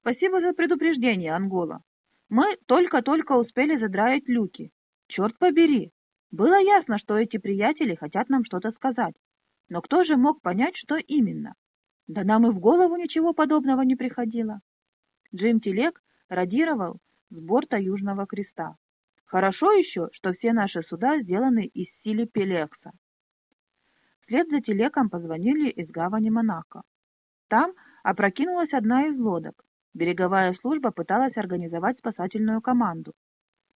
Спасибо за предупреждение, Ангола. Мы только-только успели задраить люки. Черт побери! Было ясно, что эти приятели хотят нам что-то сказать. Но кто же мог понять, что именно? Да нам и в голову ничего подобного не приходило. Джим Телек радировал с борта Южного Креста. Хорошо еще, что все наши суда сделаны из сили Пелекса. Вслед за Телеком позвонили из гавани Монако. Там опрокинулась одна из лодок. Береговая служба пыталась организовать спасательную команду.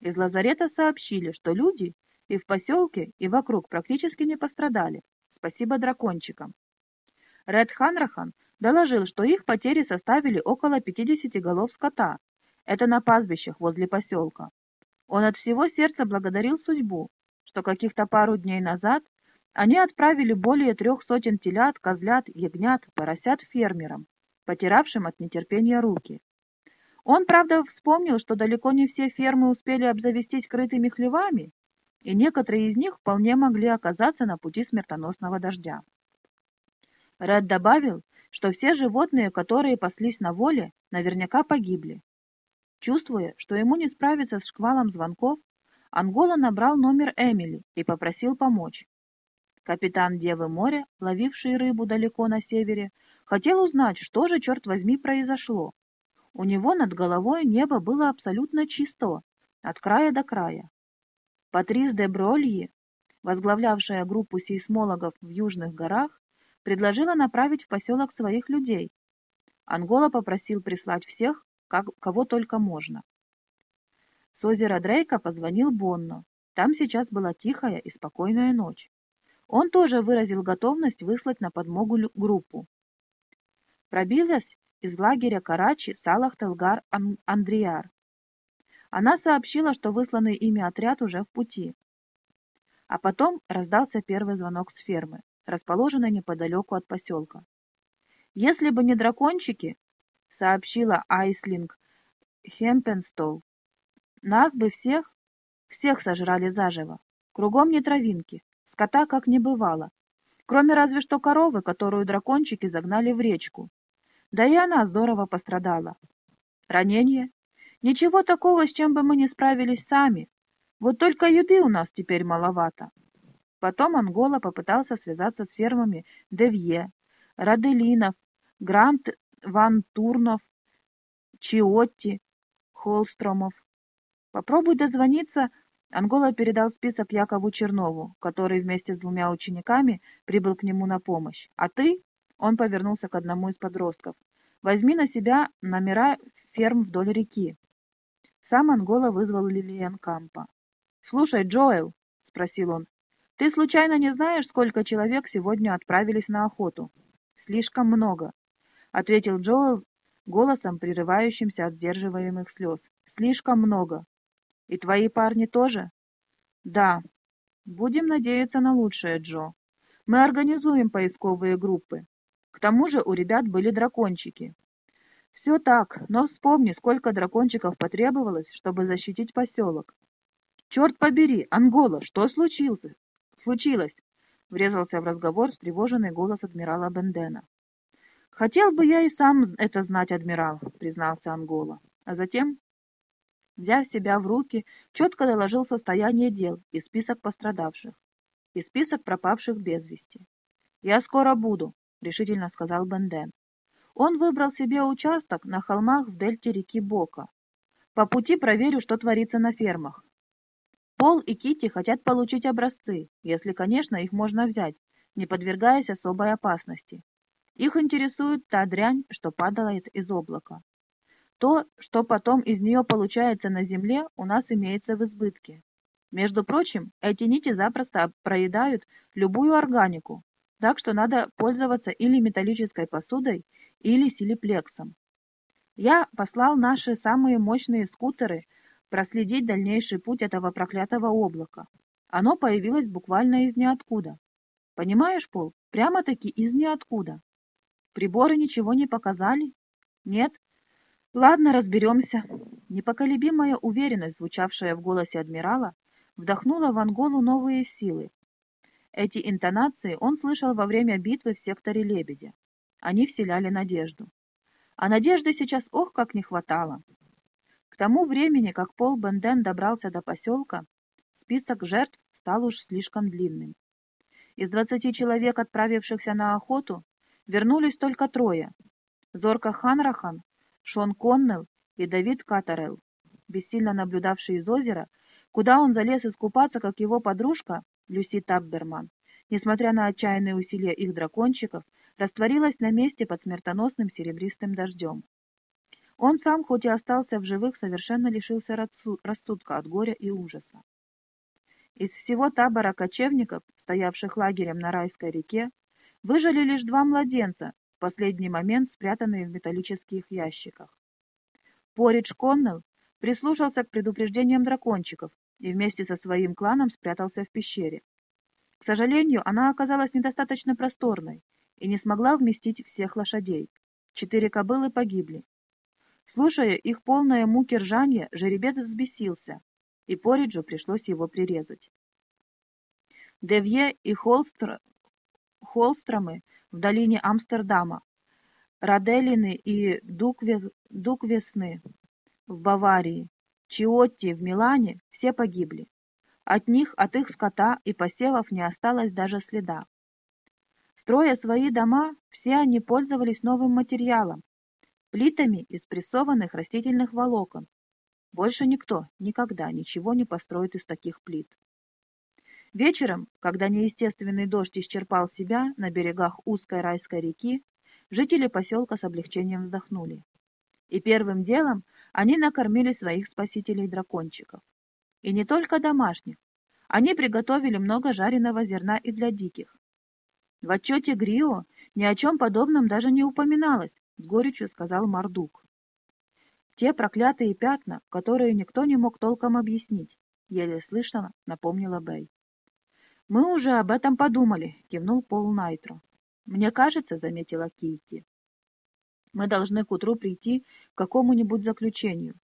Из лазарета сообщили, что люди и в поселке, и вокруг практически не пострадали. Спасибо дракончикам. Ред Ханрахан доложил, что их потери составили около 50 голов скота. Это на пастбищах возле поселка. Он от всего сердца благодарил судьбу, что каких-то пару дней назад они отправили более трех сотен телят, козлят, ягнят, поросят фермерам, потиравшим от нетерпения руки. Он, правда, вспомнил, что далеко не все фермы успели обзавестись крытыми хлевами, и некоторые из них вполне могли оказаться на пути смертоносного дождя. Ред добавил, что все животные, которые паслись на воле, наверняка погибли. Чувствуя, что ему не справиться с шквалом звонков, Ангола набрал номер Эмили и попросил помочь. Капитан Девы моря, ловивший рыбу далеко на севере, хотел узнать, что же, черт возьми, произошло. У него над головой небо было абсолютно чисто, от края до края. Патрис де Брольи, возглавлявшая группу сейсмологов в Южных горах, предложила направить в поселок своих людей. Ангола попросил прислать всех, как, кого только можно. С озера Дрейка позвонил Бонно. Там сейчас была тихая и спокойная ночь. Он тоже выразил готовность выслать на подмогу группу. Пробилась из лагеря Карачи Салах Телгар Андриар. Она сообщила, что высланный ими отряд уже в пути. А потом раздался первый звонок с фермы расположенной неподалеку от поселка. «Если бы не дракончики», — сообщила Айслинг Хемпенстол, — «нас бы всех, всех сожрали заживо. Кругом не травинки, скота как не бывало, кроме разве что коровы, которую дракончики загнали в речку. Да и она здорово пострадала. Ранение? Ничего такого, с чем бы мы не справились сами. Вот только еды у нас теперь маловато. Потом Ангола попытался связаться с фермами Девье, Раделинов, Грант Ван Турнов, Чиотти, Холстромов. Попробуй дозвониться, Ангола передал список Якову Чернову, который вместе с двумя учениками прибыл к нему на помощь. А ты, он повернулся к одному из подростков, возьми на себя номера ферм вдоль реки. Сам Ангола вызвал Лилиан Кампа. «Слушай, Джоэл», — спросил он, ты случайно не знаешь, сколько человек сегодня отправились на охоту? Слишком много, ответил Джоэл голосом, прерывающимся от сдерживаемых слез. Слишком много. И твои парни тоже? Да. Будем надеяться на лучшее, Джо. Мы организуем поисковые группы. К тому же у ребят были дракончики. Все так, но вспомни, сколько дракончиков потребовалось, чтобы защитить поселок. Черт побери, Ангола, что случилось? случилось?» — врезался в разговор встревоженный голос адмирала Бендена. «Хотел бы я и сам это знать, адмирал», — признался Ангола. А затем, взяв себя в руки, четко доложил состояние дел и список пострадавших, и список пропавших без вести. «Я скоро буду», — решительно сказал Бенден. Он выбрал себе участок на холмах в дельте реки Бока. По пути проверю, что творится на фермах. Пол и Кити хотят получить образцы, если, конечно, их можно взять, не подвергаясь особой опасности. Их интересует та дрянь, что падает из облака. То, что потом из нее получается на Земле, у нас имеется в избытке. Между прочим, эти нити запросто проедают любую органику, так что надо пользоваться или металлической посудой, или силиплексом. Я послал наши самые мощные скутеры – проследить дальнейший путь этого проклятого облака. Оно появилось буквально из ниоткуда. Понимаешь, Пол, прямо-таки из ниоткуда. Приборы ничего не показали? Нет? Ладно, разберемся. Непоколебимая уверенность, звучавшая в голосе адмирала, вдохнула в Анголу новые силы. Эти интонации он слышал во время битвы в секторе Лебедя. Они вселяли надежду. А надежды сейчас ох, как не хватало. К тому времени, как Пол Бенден добрался до поселка, список жертв стал уж слишком длинным. Из двадцати человек, отправившихся на охоту, вернулись только трое. Зорка Ханрахан, Шон Коннелл и Давид Катарелл, бессильно наблюдавший из озера, куда он залез искупаться, как его подружка Люси Табберман, несмотря на отчаянные усилия их дракончиков, растворилась на месте под смертоносным серебристым дождем. Он сам, хоть и остался в живых, совершенно лишился рассудка от горя и ужаса. Из всего табора кочевников, стоявших лагерем на Райской реке, выжили лишь два младенца, в последний момент спрятанные в металлических ящиках. Поридж Коннелл прислушался к предупреждениям дракончиков и вместе со своим кланом спрятался в пещере. К сожалению, она оказалась недостаточно просторной и не смогла вместить всех лошадей. Четыре кобылы погибли. Слушая их полное муки ржанье, жеребец взбесился, и Пориджу пришлось его прирезать. Девье и Холстр... Холстромы в долине Амстердама, Раделины и Дукве... Дуквесны в Баварии, Чиотти в Милане все погибли. От них, от их скота и посевов не осталось даже следа. Строя свои дома, все они пользовались новым материалом, плитами из прессованных растительных волокон. Больше никто никогда ничего не построит из таких плит. Вечером, когда неестественный дождь исчерпал себя на берегах узкой райской реки, жители поселка с облегчением вздохнули. И первым делом они накормили своих спасителей-дракончиков. И не только домашних. Они приготовили много жареного зерна и для диких. В отчете Грио ни о чем подобном даже не упоминалось, с горечью сказал Мардук. Те проклятые пятна, которые никто не мог толком объяснить, еле слышно напомнила Бэй. «Мы уже об этом подумали», — кивнул Пол Найтро. «Мне кажется», — заметила Китти, — «мы должны к утру прийти к какому-нибудь заключению.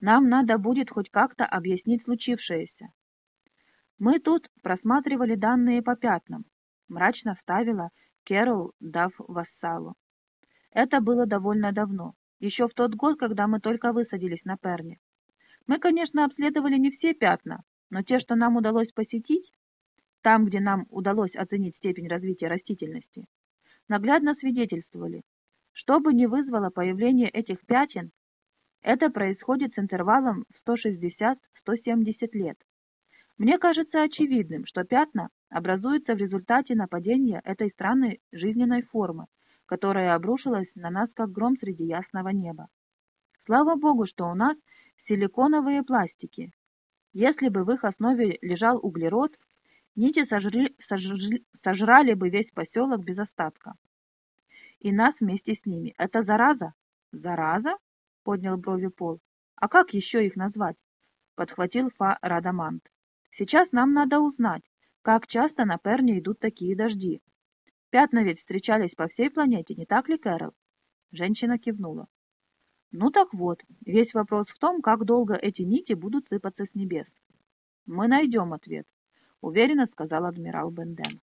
Нам надо будет хоть как-то объяснить случившееся». «Мы тут просматривали данные по пятнам», — мрачно вставила Кэрол, дав вассалу. «Это было довольно давно, еще в тот год, когда мы только высадились на Перне. Мы, конечно, обследовали не все пятна, но те, что нам удалось посетить, там, где нам удалось оценить степень развития растительности, наглядно свидетельствовали, что бы ни вызвало появление этих пятен, это происходит с интервалом в 160-170 лет. Мне кажется очевидным, что пятна образуются в результате нападения этой странной жизненной формы, которая обрушилась на нас как гром среди ясного неба. Слава Богу, что у нас силиконовые пластики. Если бы в их основе лежал углерод, Нити сожри, сожри, сожрали бы весь поселок без остатка. И нас вместе с ними. Это зараза? Зараза? Поднял брови Пол. А как еще их назвать? Подхватил Фа Радамант. Сейчас нам надо узнать, как часто на Перне идут такие дожди. Пятна ведь встречались по всей планете, не так ли, Кэрол? Женщина кивнула. Ну так вот, весь вопрос в том, как долго эти нити будут сыпаться с небес. Мы найдем ответ. — уверенно сказал адмирал Бенден.